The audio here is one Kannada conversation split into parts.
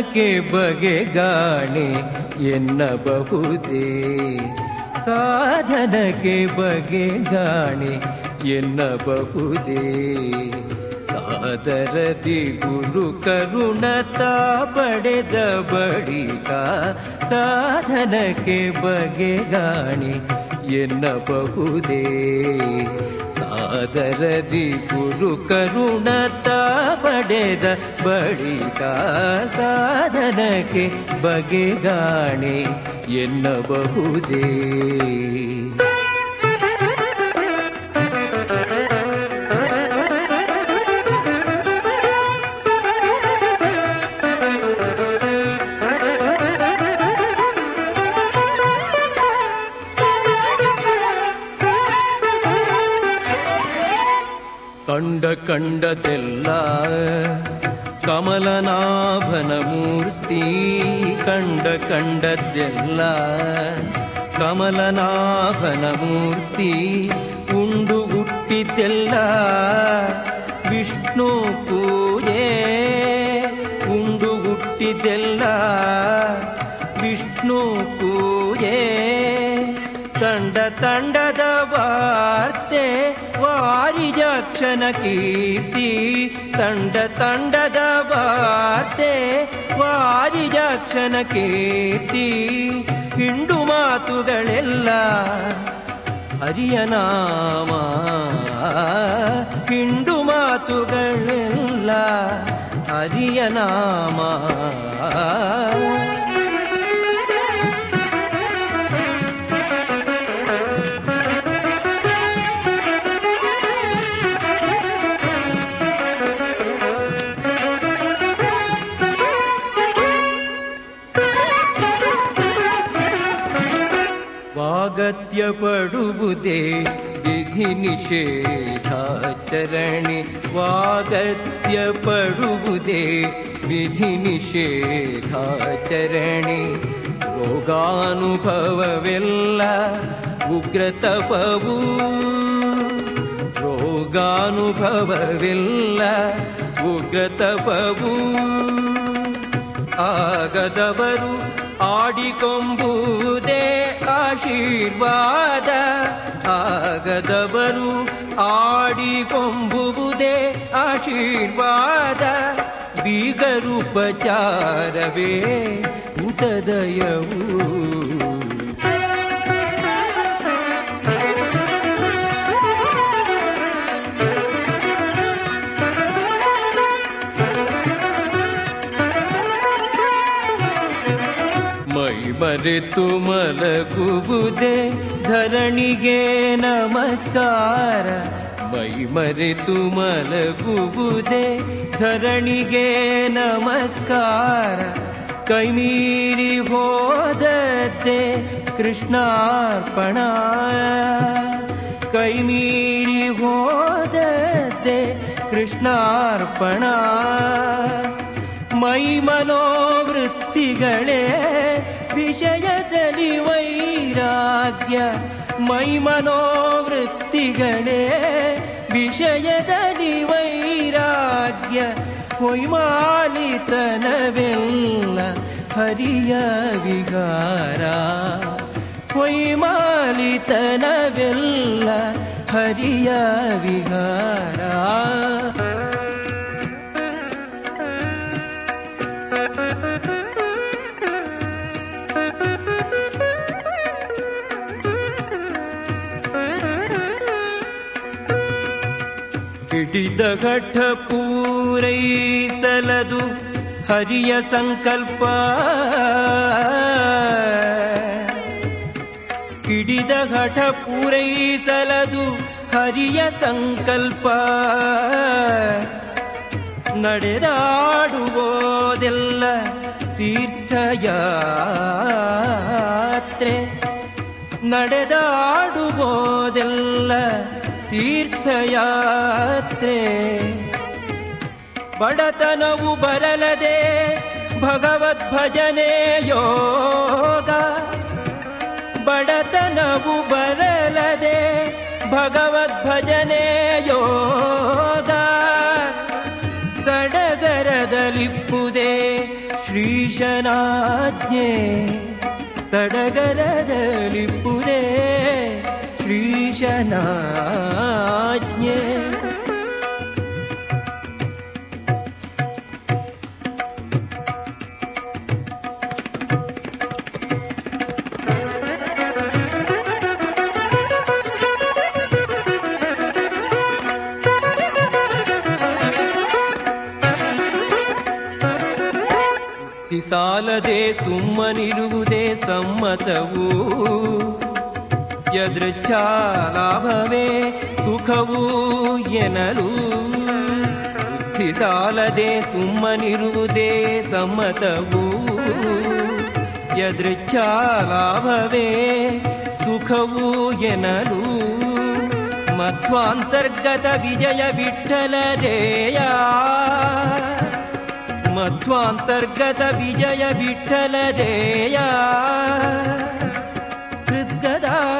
ಸಾಧನಕ್ಕೆ ಬಗೆಗಾಣೆ ಎನ್ನಬಹುದೇ? ಸಾಧನಕ್ಕೆ ಬಗೆಗಾಣೆ ಎನ್ನಬಹುದೇ? ಸಾದರದಿ ಗುರು ಕರುಣತ ಪಡೆದ ಬಳಿಕ ಸಾಧನಕ್ಕೆ ಬಗೆಗಾಣೆ ಎನ್ನಬಹುದೇ? ಸಾದರದಿ ಗುರು ಕರುಣತ ಪಡೆದ ಬಳಿಕ ಸಾಧನಕ್ಕೆ ಬಗೆಗಾಣೆ ಎನ್ನಬಹುದೇ? ಕಂಡ ಕಂಡದೆಲ್ಲ ಕಮಲನಾಭನ ಮೂರ್ತಿ ಕಂಡ ಕಂಡದ್ದೆಲ್ಲ. ಕಮಲನಾಭನ ಮೂರ್ತಿ ಉಂಡು ಹುಟ್ಟಿತೆಲ್ಲ. ವಿಷ್ಣು ಪೂಜೆ ಉಂಡು ಹುಟ್ಟಿತೆಲ್ಲ. ವಿಷ್ಣು ಪೂಜೆ ತಂಡ ತಂಡದ ವಾರ್ತೆ ವಾರಿಜಾಕ್ಷನ ಕೀರ್ತಿ ತಂಡ ತಂಡದ ವಾರ್ತೆ ವಾರಿಜಾಕ್ಷನ ಕೀರ್ತಿ ಹಿಂಡು ಮಾತುಗಳೆಲ್ಲ ಹರಿಯ ನಾಮ ಹಿಂಡು ಮಾತುಗಳೆಲ್ಲ ಹರಿಯ ಪಡುವುದೇ ವಿಧಿ ನಿಷೇಧಾಚರಣೆ. ವಾದತ್ಯ ಪಡುವುದೇ ವಿಧಿ ನಿಷೇಧಾಚರಣೆ. ರೋಗಾನುಭವವೆಲ್ಲ ಉಗ್ರತಪವು. ರೋಗಾನುಭವವಿಲ್ಲ ಉಗ್ರತಪವು. ಆಗದವರು ಆಡಿಕೊಂಬುದೇ ಆಶೀರ್ವಾದ. ಆಗದವರು ಆಡಿಕೊಂಬುವುದೇ ಆಶೀರ್ವಾದ. ಬೀಗರುಪಚಾರವೇ ಉದಯವು ಮೈ ಮಲಗುಬುದೆ ಧರಣಿಗೆ ನಮಸ್ಕಾರ. ಮೈ ಮರೆತು ಮಲಗುವುದೇ ಧರಣಿಗೆ ನಮಸ್ಕಾರ. ಕೈಮೀರಿ ಹೋದದ್ದೇ ಕೃಷ್ಣಾರ್ಪಣ. ಕೈಮೀರಿ ಹೋದದ್ದೇ ಕೃಷ್ಣಾರ್ಪಣ. ಮೈ ಮನೋವೃತ್ತಿಗಳೇ ವಿಷಯದಲ್ಲಿ ವೈರಾಗ್ಯ ಮೈ ಮನೋವೃತ್ತಿಗಳೇ ವಿಷಯದಲ್ಲಿ ವೈರಾಗ್ಯ ಹೊಯ್ಮಾಲಿತನವೆಲ್ಲ ಹರಿಯ ವಿಗಾರ ಹೊಯ್ಮಾಲಿತನವೆಲ್ಲ ಹರಿಯ ವಿಗಾರ ಹಿಡಿದ ಘಟ ಪೂರೈಸಲದು ಹರಿಯ ಸಂಕಲ್ಪ. ಹಿಡಿದ ಘಟ ಪೂರೈಸಲದು ಹರಿಯ ಸಂಕಲ್ಪ. ನಡೆದಾಡುವುದೆಲ್ಲ ತೀರ್ಥಯಾತ್ರೆ. ನಡೆದಾಡುವುದೆಲ್ಲ ತೀರ್ಥಯಾತ್ರೆ. ಬಡತನವು ಬರಲದೆ ಭಗವದ್ಭಜನೆ ಯೋಗ. ಬಡತನವು ಬರಲದೆ ಭಗವದ್ಭಜನೆ ಯೋಗ. ಸಡಗರದಲಿಪ್ಪುದೇ ಶ್ರೀಶನಾಜ್ಞೆ. ಸಡಗರದಲಿಪ್ಪುದೇ ಶ್ರೀಶನಾಜ್ಞೆ ಸಾಲದೆ ಸುಮ್ಮನಿರುವುದೇ ಸಮ್ಮತವು ಯದೃಚ್ಛಾಲಾಭವೇ ಸುಖವೂ ಎನಲು ಬುದ್ಧಿ ಸಾಲದೆ ಸುಮ್ಮನಿರುವುದೇ ಸಮ್ಮತವು ಯದೃಚ್ಛಾಲಾಭವೇ ಸುಖವೂ ಎನಲು ಮಧ್ವಾಂತರ್ಗತ ವಿಜಯ ವಿಠಲರೇಯ ಮಧ್ವಾಂತರ್ಗತ ವಿಜಯ ವಿಠಲರೇಯ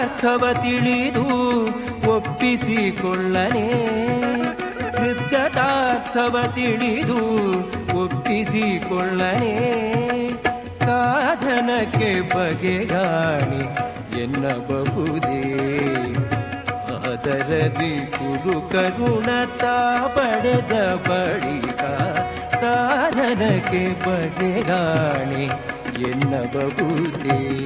ಹೃದಯಾರ್ಥವ ತಿಳಿದು ಒಪ್ಪಿಸಿಕೊಳ್ಳನೆ ಹೃದಯಾರ್ಥವ ತಿಳಿದು ಒಪ್ಪಿಸಿಕೊಳ್ಳನೆ ಸಾಧನಕ್ಕೆ ಬಗೆಗಾಣಿ ಎನ್ನಬಹುದೇ. ಅದರದಿ ಕುರು ಕರುಣತಾ ಪಡೆದ ಬಳಿಕ ಸಾಧನಕ್ಕೆ ಬಗೆಗಾಣಿ ಎನ್ನಬಹುದೇ.